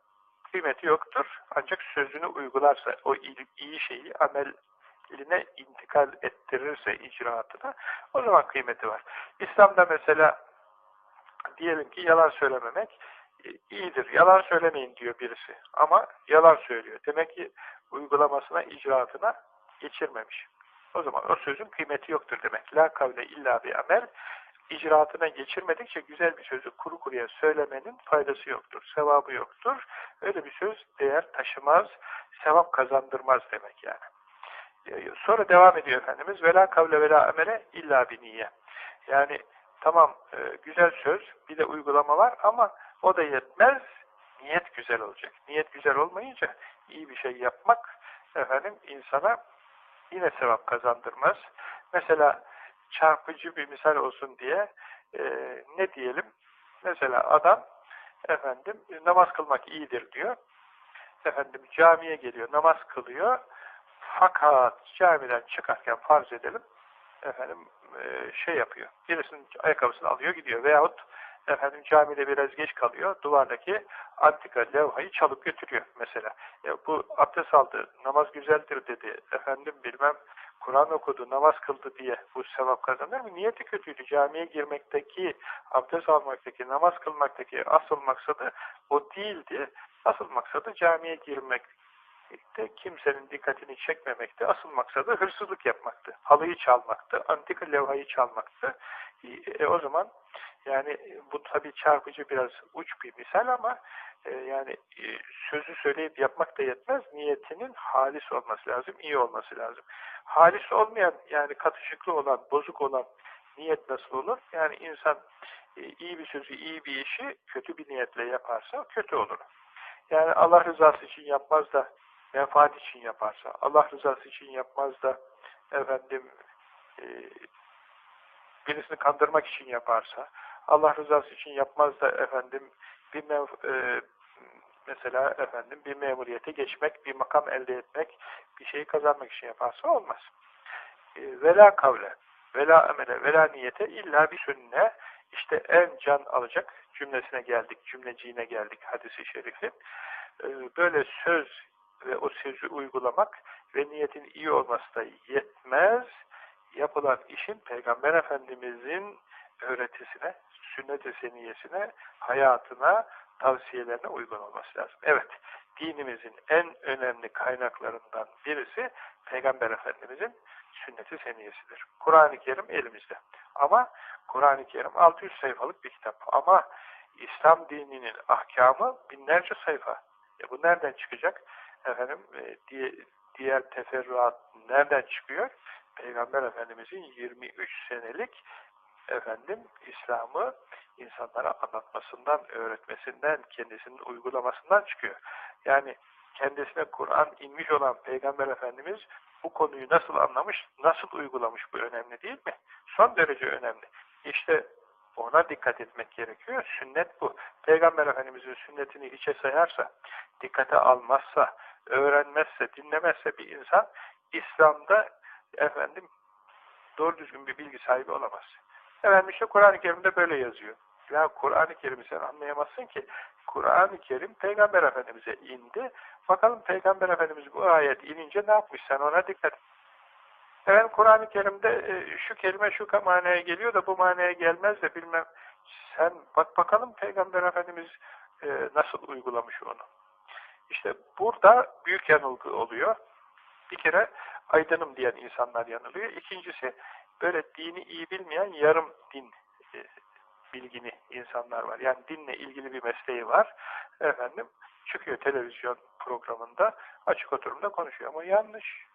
kıymeti yoktur ancak sözünü uygularsa o iyi şeyi ameline intikal ettirirse icraatına o zaman kıymeti var. İslam'da mesela diyelim ki yalan söylememek e, iyidir. Yalan söylemeyin diyor birisi. Ama yalan söylüyor. Demek ki uygulamasına, icraatına geçirmemiş. O zaman o sözün kıymeti yoktur demek. La kavle illa bir amel. icraatına geçirmedikçe güzel bir sözü kuru kuruya söylemenin faydası yoktur. Sevabı yoktur. Öyle bir söz değer taşımaz, sevap kazandırmaz demek yani. E, sonra devam ediyor Efendimiz. Vela kavle vela amele illa bir niye. Yani tamam e, güzel söz, bir de uygulama var ama o da yetmez. Niyet güzel olacak. Niyet güzel olmayınca iyi bir şey yapmak efendim insana yine sevap kazandırmaz. Mesela çarpıcı bir misal olsun diye e, ne diyelim? Mesela adam efendim namaz kılmak iyidir diyor. Efendim camiye geliyor, namaz kılıyor. Fakat camiden çıkarken farz edelim efendim e, şey yapıyor. Birisinin ayakkabısını alıyor gidiyor veyahut efendim camide biraz geç kalıyor. Duvardaki antika levhayı çalıp götürüyor mesela. Ya bu abdest aldı, namaz güzeldir dedi. Efendim bilmem Kur'an okudu, namaz kıldı diye bu sevap kazanır mı? Niyeti kötüydü. Camiye girmekteki, abdest almaktaki, namaz kılmaktaki asıl maksadı o değildi. Asıl maksadı camiye girmek, de kimsenin dikkatini çekmemekte. Asıl maksadı hırsızlık yapmaktı. Halıyı çalmaktı. Antika levhayı çalmaktı. E, o zaman yani bu tabii çarpıcı biraz uç bir misal ama e, yani e, sözü söyleyip yapmak da yetmez. Niyetinin halis olması lazım, iyi olması lazım. Halis olmayan yani katışıklı olan, bozuk olan niyet nasıl olur? Yani insan e, iyi bir sözü, iyi bir işi kötü bir niyetle yaparsa kötü olur. Yani Allah rızası için yapmaz da menfaat için yaparsa, Allah rızası için yapmaz da efendim e, birisini kandırmak için yaparsa, Allah rızası için yapmaz da efendim bir e, mesela efendim bir memuriyete geçmek, bir makam elde etmek, bir şeyi kazanmak için yaparsa olmaz. E, vela kavle, vela amele, vela niyete illa bir sünne işte en can alacak cümlesine geldik, cümleciğine geldik hadisi şerifin. E, böyle söz ve o sözü uygulamak ve niyetin iyi olması da yetmez. Yapılan işin Peygamber Efendimizin öğretisine, sünnet-i seniyesine, hayatına, tavsiyelerine uygun olması lazım. Evet, dinimizin en önemli kaynaklarından birisi Peygamber Efendimizin sünnet-i seniyesidir. Kur'an-ı Kerim elimizde. Ama Kur'an-ı Kerim 600 sayfalık bir kitap. Ama İslam dininin ahkamı binlerce sayfa. E bu nereden çıkacak? Efendim, e, diğer teferruat nereden çıkıyor? Peygamber Efendimizin 23 senelik efendim İslam'ı insanlara anlatmasından, öğretmesinden, kendisinin uygulamasından çıkıyor. Yani kendisine Kur'an inmiş olan Peygamber Efendimiz bu konuyu nasıl anlamış, nasıl uygulamış bu önemli değil mi? Son derece önemli. İşte ona dikkat etmek gerekiyor. Sünnet bu. Peygamber Efendimiz'in sünnetini hiçe sayarsa, dikkate almazsa, öğrenmezse, dinlemezse bir insan İslam'da efendim doğru düzgün bir bilgi sahibi olamaz. Efendim işte Kur'an-ı Kerim'de böyle yazıyor. Ya Kur'an-ı Kerim'i sen anlayamazsın ki. Kur'an-ı Kerim Peygamber Efendimiz'e indi. Bakalım Peygamber Efendimiz bu ayet inince ne yapmış? Sen ona dikkat et. Efendim Kur'an-ı Kerim'de e, şu kelime şu manaya geliyor da bu manaya gelmez de bilmem. Sen bak bakalım Peygamber Efendimiz e, nasıl uygulamış onu. İşte burada büyük yanılgı oluyor. Bir kere aydınım diyen insanlar yanılıyor. İkincisi böyle dini iyi bilmeyen yarım din e, bilgini insanlar var. Yani dinle ilgili bir mesleği var. Efendim çıkıyor televizyon programında açık oturumda konuşuyor ama yanlış.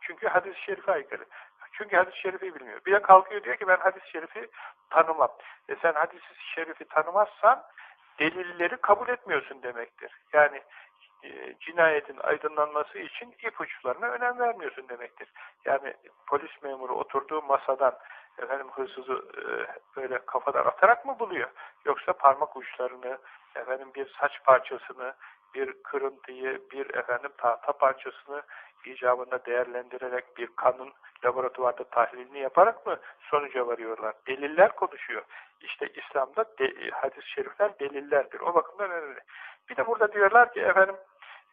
Çünkü hadis-i şerife aykırı. Çünkü hadis-i şerifi bilmiyor. Bir de kalkıyor diyor ki ben hadis-i şerifi tanımam. E sen hadis-i şerifi tanımazsan delilleri kabul etmiyorsun demektir. Yani cinayetin aydınlanması için ipuçlarına önem vermiyorsun demektir. Yani polis memuru oturduğu masadan efendim hırsızı e, böyle kafadan atarak mı buluyor? Yoksa parmak uçlarını, efendim bir saç parçasını, bir kırıntıyı, bir efendim tahta parçasını icabında değerlendirerek bir kanın laboratuvarda tahlilini yaparak mı sonuca varıyorlar? Deliller konuşuyor. İşte İslam'da de, hadis-i şerifler delillerdir. O bakımdan önemli. Bir de burada diyorlar ki efendim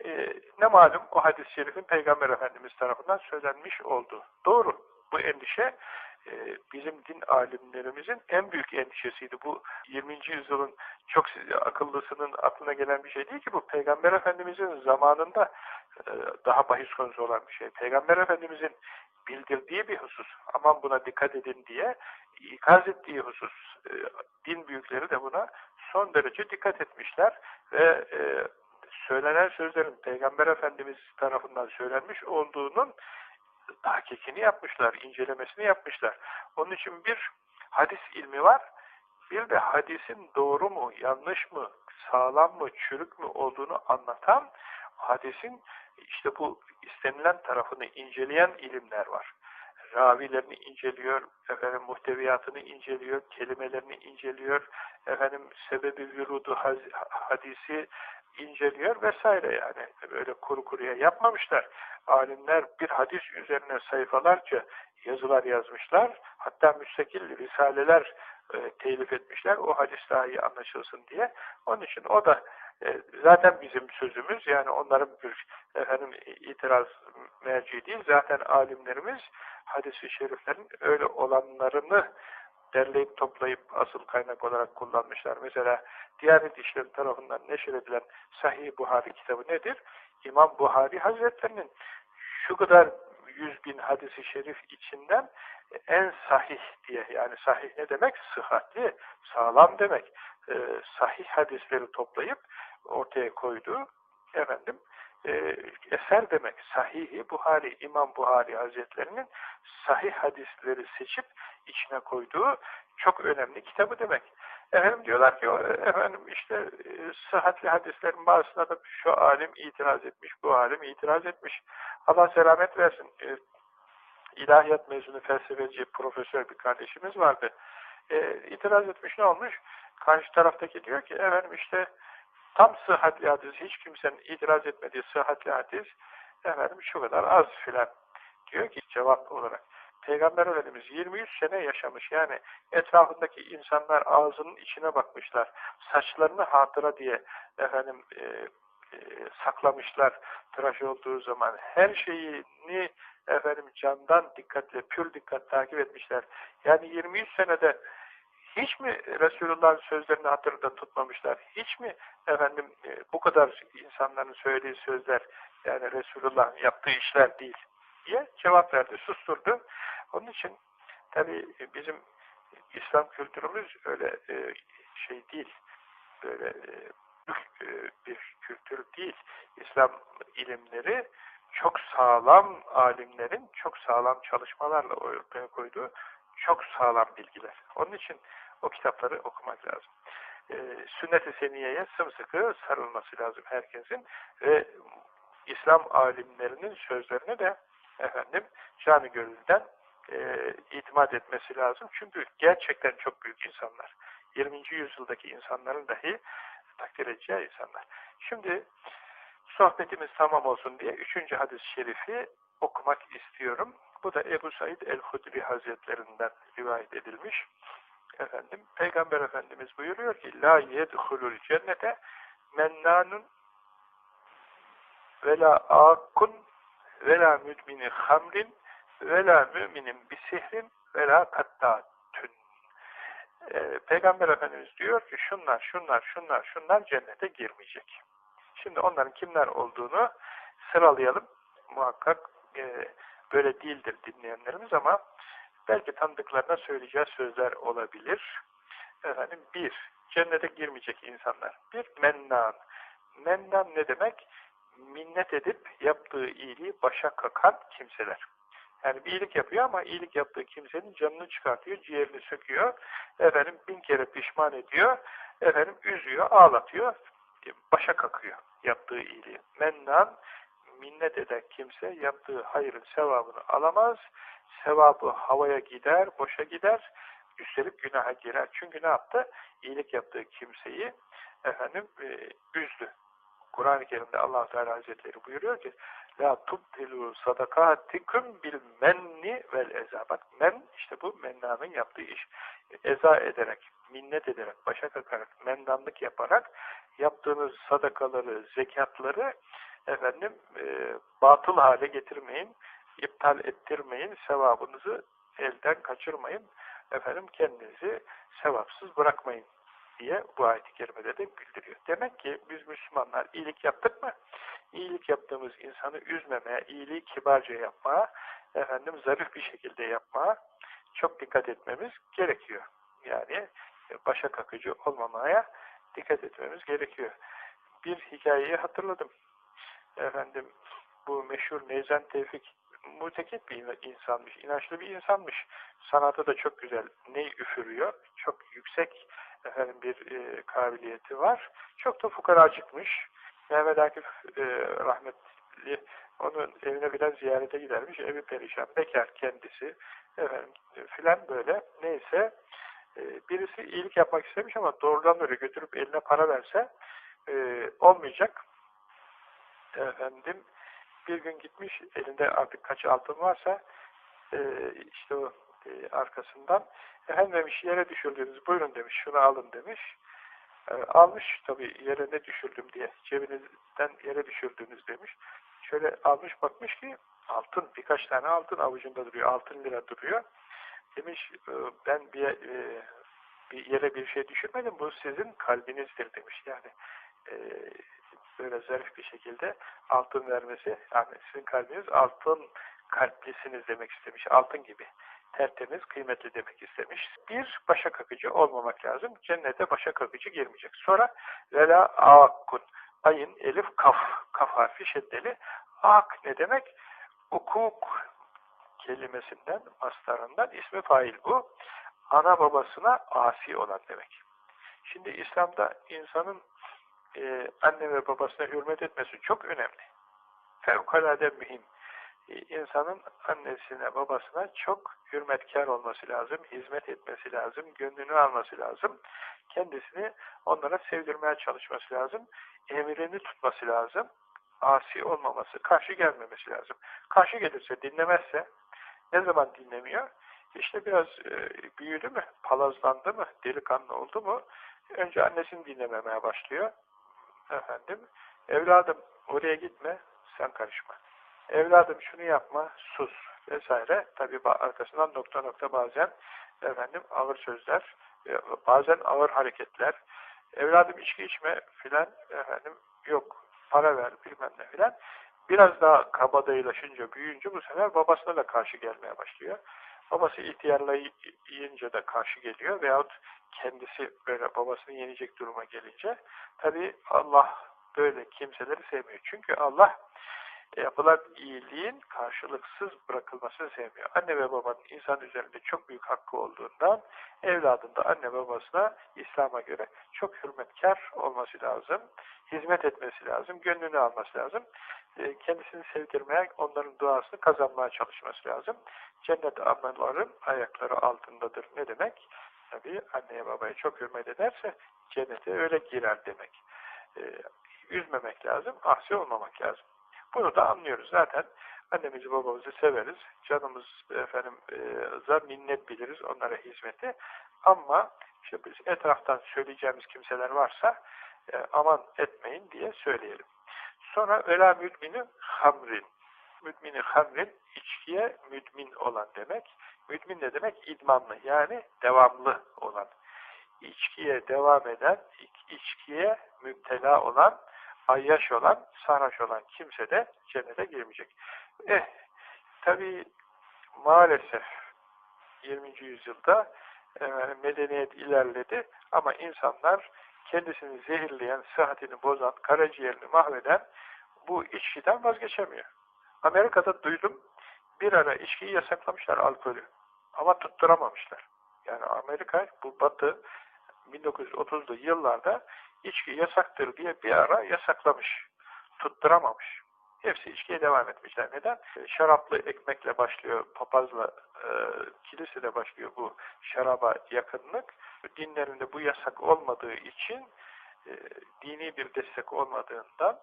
e, ne malum o hadis-i şerifin Peygamber Efendimiz tarafından söylenmiş oldu. Doğru. Bu endişe e, bizim din alimlerimizin en büyük endişesiydi. Bu 20. yüzyılın çok akıllısının aklına gelen bir şey değil ki bu Peygamber Efendimizin zamanında e, daha bahis konusu olan bir şey. Peygamber Efendimizin bildirdiği bir husus. Aman buna dikkat edin diye ikaz ettiği husus. E, din büyükleri de buna son derece dikkat etmişler ve söylenen sözlerin Peygamber Efendimiz tarafından söylenmiş olduğunun tahkikini yapmışlar, incelemesini yapmışlar. Onun için bir hadis ilmi var, bir de hadisin doğru mu, yanlış mı, sağlam mı, çürük mü olduğunu anlatan hadisin işte bu istenilen tarafını inceleyen ilimler var. Ravilerini inceliyor, efendim muhteviyatını inceliyor, kelimelerini inceliyor, efendim sebebi vürudu hadisi inceliyor vesaire yani. Böyle kuru kuruya yapmamışlar. Alimler bir hadis üzerine sayfalarca yazılar yazmışlar. Hatta müstakil risaleler e, telif etmişler. O hadis daha iyi anlaşılsın diye. Onun için o da e, zaten bizim sözümüz yani onların bir efendim itiraz merci değil. Zaten alimlerimiz hadis-i şeriflerin öyle olanlarını derleyip toplayıp asıl kaynak olarak kullanmışlar. Mesela Diyanet İşleri tarafından neşredilen Sahih Buhari kitabı nedir? İmam Buhari Hazretlerinin şu kadar yüz bin hadisi şerif içinden en sahih diye yani sahih ne demek? Sıhhatli, sağlam demek. Ee, sahih hadisleri toplayıp ortaya koyduğu efendim e, eser demek. Sahih Buhari, İmam Buhari Hazretlerinin sahih hadisleri seçip içine koyduğu çok önemli kitabı demek. Efendim diyorlar ki efendim işte e, sıhhatli hadislerin bazısına da şu alim itiraz etmiş, bu alim itiraz etmiş. Allah selamet versin. E, ilahiyat mezunu felsefeci profesör bir kardeşimiz vardı. E, itiraz etmiş ne olmuş? Karşı taraftaki diyor ki efendim işte tam sıhhatli hadis hiç kimsenin itiraz etmediği sıhhatli hadis efendim şu kadar az filan diyor ki cevap olarak Peygamber Efendimiz 23 sene yaşamış. Yani etrafındaki insanlar ağzının içine bakmışlar. Saçlarını hatıra diye efendim e, e, saklamışlar tıraş olduğu zaman. Her şeyini efendim candan dikkatle, pür dikkat takip etmişler. Yani 23 senede hiç mi Resulullah'ın sözlerini hatırda tutmamışlar? Hiç mi efendim e, bu kadar insanların söylediği sözler yani Resulullah'ın yaptığı işler değil diye cevap verdi, susturdu. Onun için tabi bizim İslam kültürümüz öyle e, şey değil, böyle e, bir kültür değil. İslam ilimleri çok sağlam alimlerin çok sağlam çalışmalarla ortaya koyduğu çok sağlam bilgiler. Onun için o kitapları okumak lazım. E, Sünnet-i Seniye'ye sımsıkı sarılması lazım herkesin ve İslam alimlerinin sözlerini de efendim canı gönülden e, itimat etmesi lazım. Çünkü gerçekten çok büyük insanlar. 20. yüzyıldaki insanların dahi takdir edeceği insanlar. Şimdi sohbetimiz tamam olsun diye üçüncü hadis-i şerifi okumak istiyorum. Bu da Ebu Said el-Hudri Hazretlerinden rivayet edilmiş. Efendim, Peygamber Efendimiz buyuruyor ki La yedhulul cennete mennanun ve la akun ve la müdmini hamrin ve la müminin bisihrin ve la kattatün. Ee, Peygamber Efendimiz diyor ki şunlar, şunlar, şunlar, şunlar cennete girmeyecek. Şimdi onların kimler olduğunu sıralayalım. Muhakkak e, böyle değildir dinleyenlerimiz ama belki tanıdıklarına söyleyeceği sözler olabilir. Efendim bir, cennete girmeyecek insanlar. Bir, mennan. Mennan ne demek? Minnet edip yaptığı iyiliği başa kakan kimseler. Yani bir iyilik yapıyor ama iyilik yaptığı kimsenin canını çıkartıyor, ciğerini söküyor, efendim bin kere pişman ediyor, efendim üzüyor, ağlatıyor, başa kakıyor yaptığı iyiliği. Mennan, minnet eden kimse yaptığı hayırın sevabını alamaz, sevabı havaya gider, boşa gider, üstelik günaha girer. Çünkü ne yaptı? İyilik yaptığı kimseyi efendim e, üzdü. Kur'an-ı Kerim'de allah Teala Hazretleri buyuruyor ki La tubtilu sadakatikum bil menni vel eza. Bak men işte bu mennanın yaptığı iş. Eza ederek, minnet ederek, başa kakarak, mendanlık yaparak yaptığınız sadakaları, zekatları efendim e, batıl hale getirmeyin, iptal ettirmeyin, sevabınızı elden kaçırmayın, efendim kendinizi sevapsız bırakmayın diye bu ayet-i kerimede de bildiriyor. Demek ki biz Müslümanlar iyilik yaptık mı? İyilik yaptığımız insanı üzmemeye, iyiliği kibarca yapmaya, efendim zarif bir şekilde yapmaya çok dikkat etmemiz gerekiyor. Yani başa kakıcı olmamaya dikkat etmemiz gerekiyor. Bir hikayeyi hatırladım. Efendim bu meşhur Neyzen Tevfik mutekit bir insanmış, inançlı bir insanmış. Sanatı da çok güzel, ney üfürüyor, çok yüksek efendim bir e, kabiliyeti var. Çok da fukaracıkmış. Mehmet Akif e, rahmetli onun evine biraz ziyarete gidermiş. Evi perişan, bekar kendisi. Efendim filan böyle. Neyse e, birisi iyilik yapmak istemiş ama doğrudan böyle götürüp eline para verse e, olmayacak. Efendim bir gün gitmiş elinde artık kaç altın varsa e, işte o e, arkasından efendim demiş yere düşürdünüz buyurun demiş şunu alın demiş e, almış tabi yere ne düşürdüm diye. Cebinizden yere düşürdünüz demiş. Şöyle almış bakmış ki altın birkaç tane altın avucunda duruyor. Altın lira duruyor. Demiş e, ben bir, e, bir yere bir şey düşürmedim. Bu sizin kalbinizdir demiş. Yani e, böyle zarif bir şekilde altın vermesi yani sizin kalbiniz altın kalplisiniz demek istemiş. Altın gibi tertemiz, kıymetli demek istemiş. Bir, başa kakıcı olmamak lazım. Cennete başa kakıcı girmeyecek. Sonra vela akun. Ayın elif kaf. Kaf harfi şeddeli. Ak ne demek? Hukuk kelimesinden, mastarından ismi fail bu. Ana babasına asi olan demek. Şimdi İslam'da insanın e, anne ve babasına hürmet etmesi çok önemli. Fevkalade mühim. E, insanın annesine, babasına çok hürmetkar olması lazım, hizmet etmesi lazım, gönlünü alması lazım. Kendisini onlara sevdirmeye çalışması lazım. Emrini tutması lazım. Asi olmaması, karşı gelmemesi lazım. Karşı gelirse, dinlemezse, ne zaman dinlemiyor? İşte biraz e, büyüdü mü, palazlandı mı, delikanlı oldu mu, önce annesini dinlememeye başlıyor. Efendim, evladım oraya gitme, sen karışma. Evladım şunu yapma, sus vesaire. Tabi arkasından nokta nokta bazen efendim ağır sözler, e, bazen ağır hareketler. Evladım içki içme filan efendim yok para ver bilmem ne filan. Biraz daha kabadayılaşınca, büyüyünce bu sefer babasına da karşı gelmeye başlıyor. Babası ihtiyarlayınca da karşı geliyor veyahut kendisi böyle babasını yenecek duruma gelince tabi Allah böyle kimseleri sevmiyor. Çünkü Allah yapılan iyiliğin karşılıksız bırakılmasını sevmiyor. Anne ve babanın insan üzerinde çok büyük hakkı olduğundan evladın da anne babasına İslam'a göre çok hürmetkar olması lazım. Hizmet etmesi lazım. Gönlünü alması lazım. E, kendisini sevdirmeye, onların duasını kazanmaya çalışması lazım. Cennet amellerin ayakları altındadır. Ne demek? Tabii anneye babaya çok hürmet ederse cennete öyle girer demek. E, üzmemek lazım, ahsi olmamak lazım. Bunu da anlıyoruz. Zaten annemizi babamızı severiz. Canımız efendim e, minnet biliriz onlara hizmeti. Ama işte biz etraftan söyleyeceğimiz kimseler varsa e, aman etmeyin diye söyleyelim. Sonra vela müdmini hamrin. Müdmini hamrin içkiye müdmin olan demek. Müdmin ne demek? İdmanlı yani devamlı olan. İçkiye devam eden, içkiye müptela olan ayyaş olan, sarhoş olan kimse de cennete girmeyecek. Eh, tabi maalesef 20. yüzyılda efendim, medeniyet ilerledi ama insanlar kendisini zehirleyen, sıhhatini bozan, karaciğerini mahveden bu içkiden vazgeçemiyor. Amerika'da duydum, bir ara içkiyi yasaklamışlar alkolü ama tutturamamışlar. Yani Amerika, bu batı 1930'lu yıllarda içki yasaktır diye bir ara yasaklamış. Tutturamamış. Hepsi içkiye devam etmişler. Neden? Şaraplı ekmekle başlıyor, papazla, e, kilisede başlıyor bu şaraba yakınlık. Dinlerinde bu yasak olmadığı için, e, dini bir destek olmadığından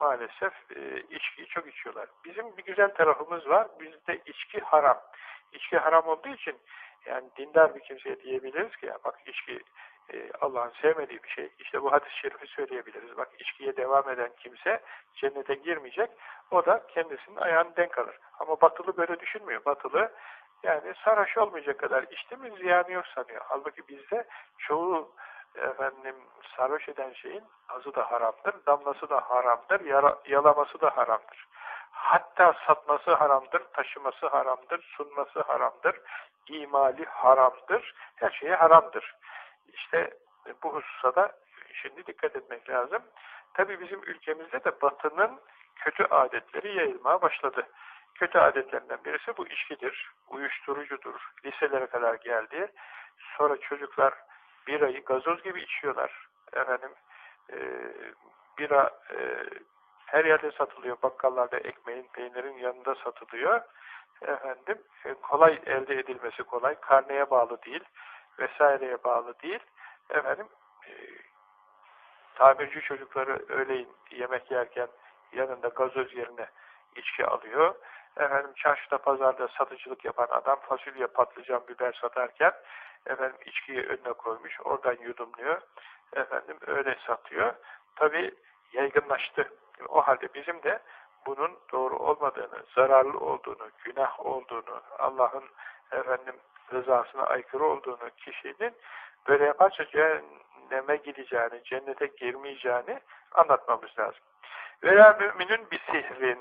maalesef e, içkiyi çok içiyorlar. Bizim bir güzel tarafımız var. Bizde içki haram. İçki haram olduğu için yani dindar bir kimseye diyebiliriz ki ya bak içki e, Allah'ın sevmediği bir şey. İşte bu hadis-i şerifi söyleyebiliriz. Bak içkiye devam eden kimse cennete girmeyecek. O da kendisinin ayağını denk alır. Ama batılı böyle düşünmüyor. Batılı yani sarhoş olmayacak kadar içti mi ziyanı yok sanıyor. Halbuki bizde çoğu efendim sarhoş eden şeyin azı da haramdır, damlası da haramdır, yalaması da haramdır. Hatta satması haramdır, taşıması haramdır, sunması haramdır, imali haramdır, her şeye haramdır. İşte bu hususa da şimdi dikkat etmek lazım. Tabi bizim ülkemizde de batının kötü adetleri yayılmaya başladı. Kötü adetlerinden birisi bu içkidir, uyuşturucudur, liselere kadar geldi. Sonra çocuklar birayı gazoz gibi içiyorlar. Efendim, e, bira e, her yerde satılıyor. Bakkallarda ekmeğin, peynirin yanında satılıyor. Efendim, e, kolay elde edilmesi kolay, karneye bağlı değil vesaireye bağlı değil. Efendim e, tamirci çocukları öğleyin yemek yerken yanında gazoz yerine içki alıyor. Efendim çarşıda pazarda satıcılık yapan adam fasulye, patlıcan, biber satarken efendim içkiyi önüne koymuş. Oradan yudumluyor. Efendim öyle satıyor. Tabi yaygınlaştı. O halde bizim de bunun doğru olmadığını, zararlı olduğunu, günah olduğunu, Allah'ın efendim rızasına aykırı olduğunu kişinin böyle yaparsa cehenneme gideceğini, cennete girmeyeceğini anlatmamız lazım. Veya müminin bir sihrin,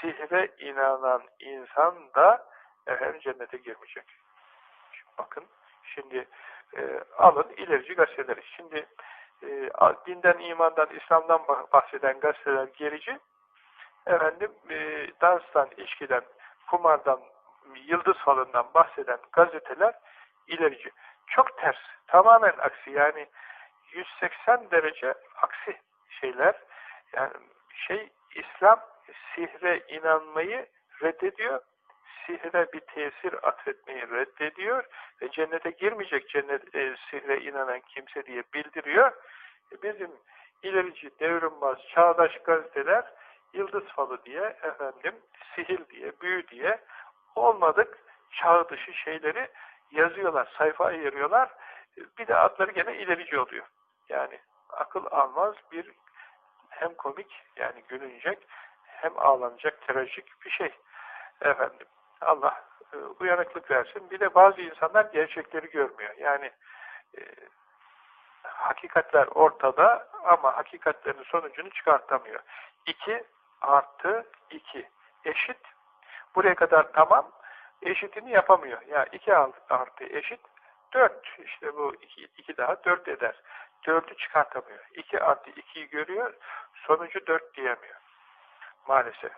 sihre inanan insan da efendim cennete girmeyecek. bakın, şimdi e, alın ilerici gazeteleri. Şimdi e, dinden, imandan, İslam'dan bahseden gazeteler gerici, efendim e, danstan, içkiden, kumardan, yıldız falından bahseden gazeteler ilerici. çok ters. Tamamen aksi. Yani 180 derece aksi şeyler. Yani şey İslam sihre inanmayı reddediyor. Sihre bir tesir atfetmeyi reddediyor ve cennete girmeyecek cennet e, sihre inanan kimse diye bildiriyor. E, bizim ilerici, devrimbaz, çağdaş gazeteler yıldız falı diye, efendim, sihir diye, büyü diye olmadık çağ dışı şeyleri yazıyorlar, sayfa ayırıyorlar. Bir de adları gene ilerici oluyor. Yani akıl almaz bir hem komik yani gülünecek hem ağlanacak trajik bir şey. Efendim Allah e, uyanıklık versin. Bir de bazı insanlar gerçekleri görmüyor. Yani e, hakikatler ortada ama hakikatlerin sonucunu çıkartamıyor. 2 artı 2 eşit. Buraya kadar tamam. Eşitini yapamıyor. Ya yani 2 artı eşit 4. İşte bu 2, 2 daha 4 eder. 4'ü çıkartamıyor. 2 artı 2'yi görüyor. Sonucu 4 diyemiyor. Maalesef.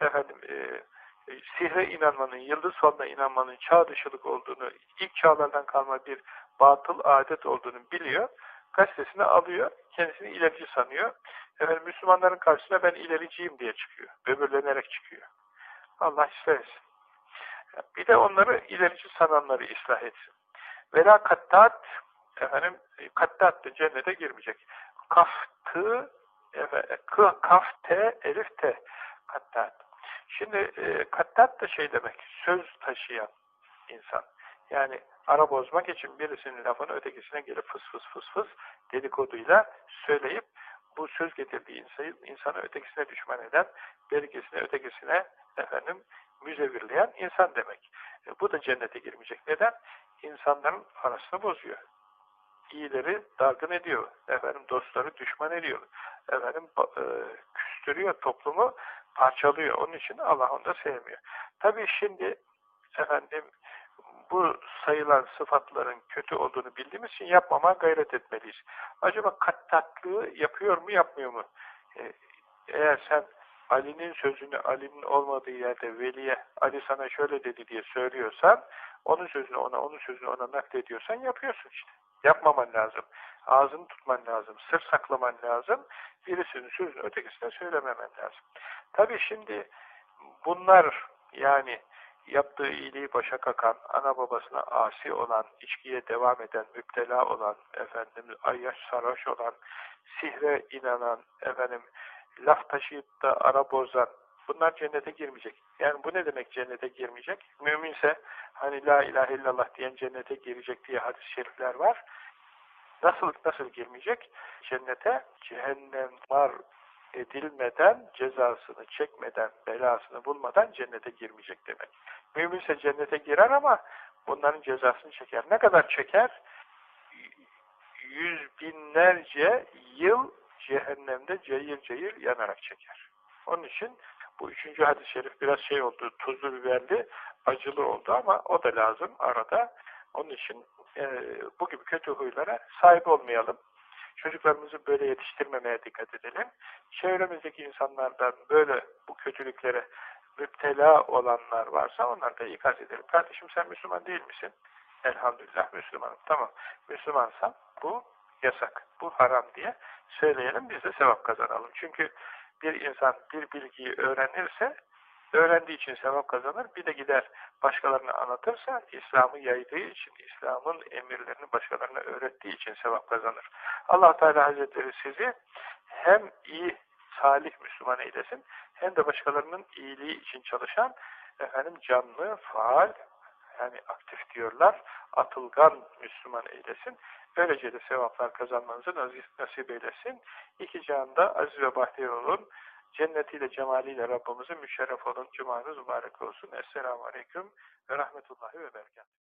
Efendim e, sihre inanmanın, yıldız falına inanmanın çağ dışılık olduğunu, ilk çağlardan kalma bir batıl adet olduğunu biliyor gazetesini alıyor, kendisini ilerici sanıyor. Efendim Müslümanların karşısına ben ilericiyim diye çıkıyor. Böbürlenerek çıkıyor. Allah ıslah. Bir de onları ilerici sananları ıslah etsin. Vela kattat efendim kattat da cennete girmeyecek. Kaftı efendim, kafte elif te kattat. Şimdi e, kattat da şey demek söz taşıyan insan. Yani ara bozmak için birisinin lafını ötekisine gelip fıs fıs fıs fıs dedikoduyla söyleyip bu söz getirdiği insanı, insanı ötekisine düşman eden, birikisine ötekisine efendim müzevirleyen insan demek. E, bu da cennete girmeyecek. Neden? İnsanların arasını bozuyor. İyileri dargın ediyor. Efendim dostları düşman ediyor. Efendim e, küstürüyor toplumu, parçalıyor. Onun için Allah onu da sevmiyor. Tabii şimdi efendim bu sayılan sıfatların kötü olduğunu bildiğimiz için yapmama gayret etmeliyiz. Acaba kattatlığı yapıyor mu yapmıyor mu? Ee, eğer sen Ali'nin sözünü Ali'nin olmadığı yerde veliye Ali sana şöyle dedi diye söylüyorsan onun sözünü ona onun sözünü ona naklediyorsan yapıyorsun işte. Yapmaman lazım. Ağzını tutman lazım. Sır saklaman lazım. Birisinin sözünü ötekisine söylememen lazım. Tabi şimdi bunlar yani yaptığı iyiliği başa kakan, ana babasına asi olan, içkiye devam eden, müptela olan, efendim ayyaş sarhoş olan, sihre inanan, efendim laf taşıyıp da ara bozan, bunlar cennete girmeyecek. Yani bu ne demek cennete girmeyecek? Müminse hani la ilahe illallah diyen cennete girecek diye hadis-i şerifler var. Nasıl nasıl girmeyecek? Cennete cehennem var edilmeden, cezasını çekmeden, belasını bulmadan cennete girmeyecek demek. Müminse cennete girer ama bunların cezasını çeker. Ne kadar çeker? Yüz binlerce yıl cehennemde cayır cayır yanarak çeker. Onun için bu üçüncü hadis-i şerif biraz şey oldu, tuzlu biberli, acılı oldu ama o da lazım arada. Onun için e, bu gibi kötü huylara sahip olmayalım. Çocuklarımızı böyle yetiştirmemeye dikkat edelim. Çevremizdeki insanlardan böyle bu kötülüklere müptela olanlar varsa onları da ikaz edelim. Kardeşim sen Müslüman değil misin? Elhamdülillah Müslümanım. Tamam. Müslümansan bu yasak, bu haram diye söyleyelim. Biz de sevap kazanalım. Çünkü bir insan bir bilgiyi öğrenirse öğrendiği için sevap kazanır. Bir de gider başkalarına anlatırsa İslam'ı yaydığı için, İslam'ın emirlerini başkalarına öğrettiği için sevap kazanır. allah Teala Hazretleri sizi hem iyi salih Müslüman eylesin, hem de başkalarının iyiliği için çalışan, efendim canlı, faal, yani aktif diyorlar, atılgan Müslüman eylesin. Böylece de sevaplar kazanmanızı nasip eylesin. İki canda aziz ve bahtiyar olun. Cennetiyle, cemaliyle Rabbimizi müşerref olun. Cumanız mübarek olsun. Esselamu Aleyküm ve Rahmetullahi ve Berekatuhu.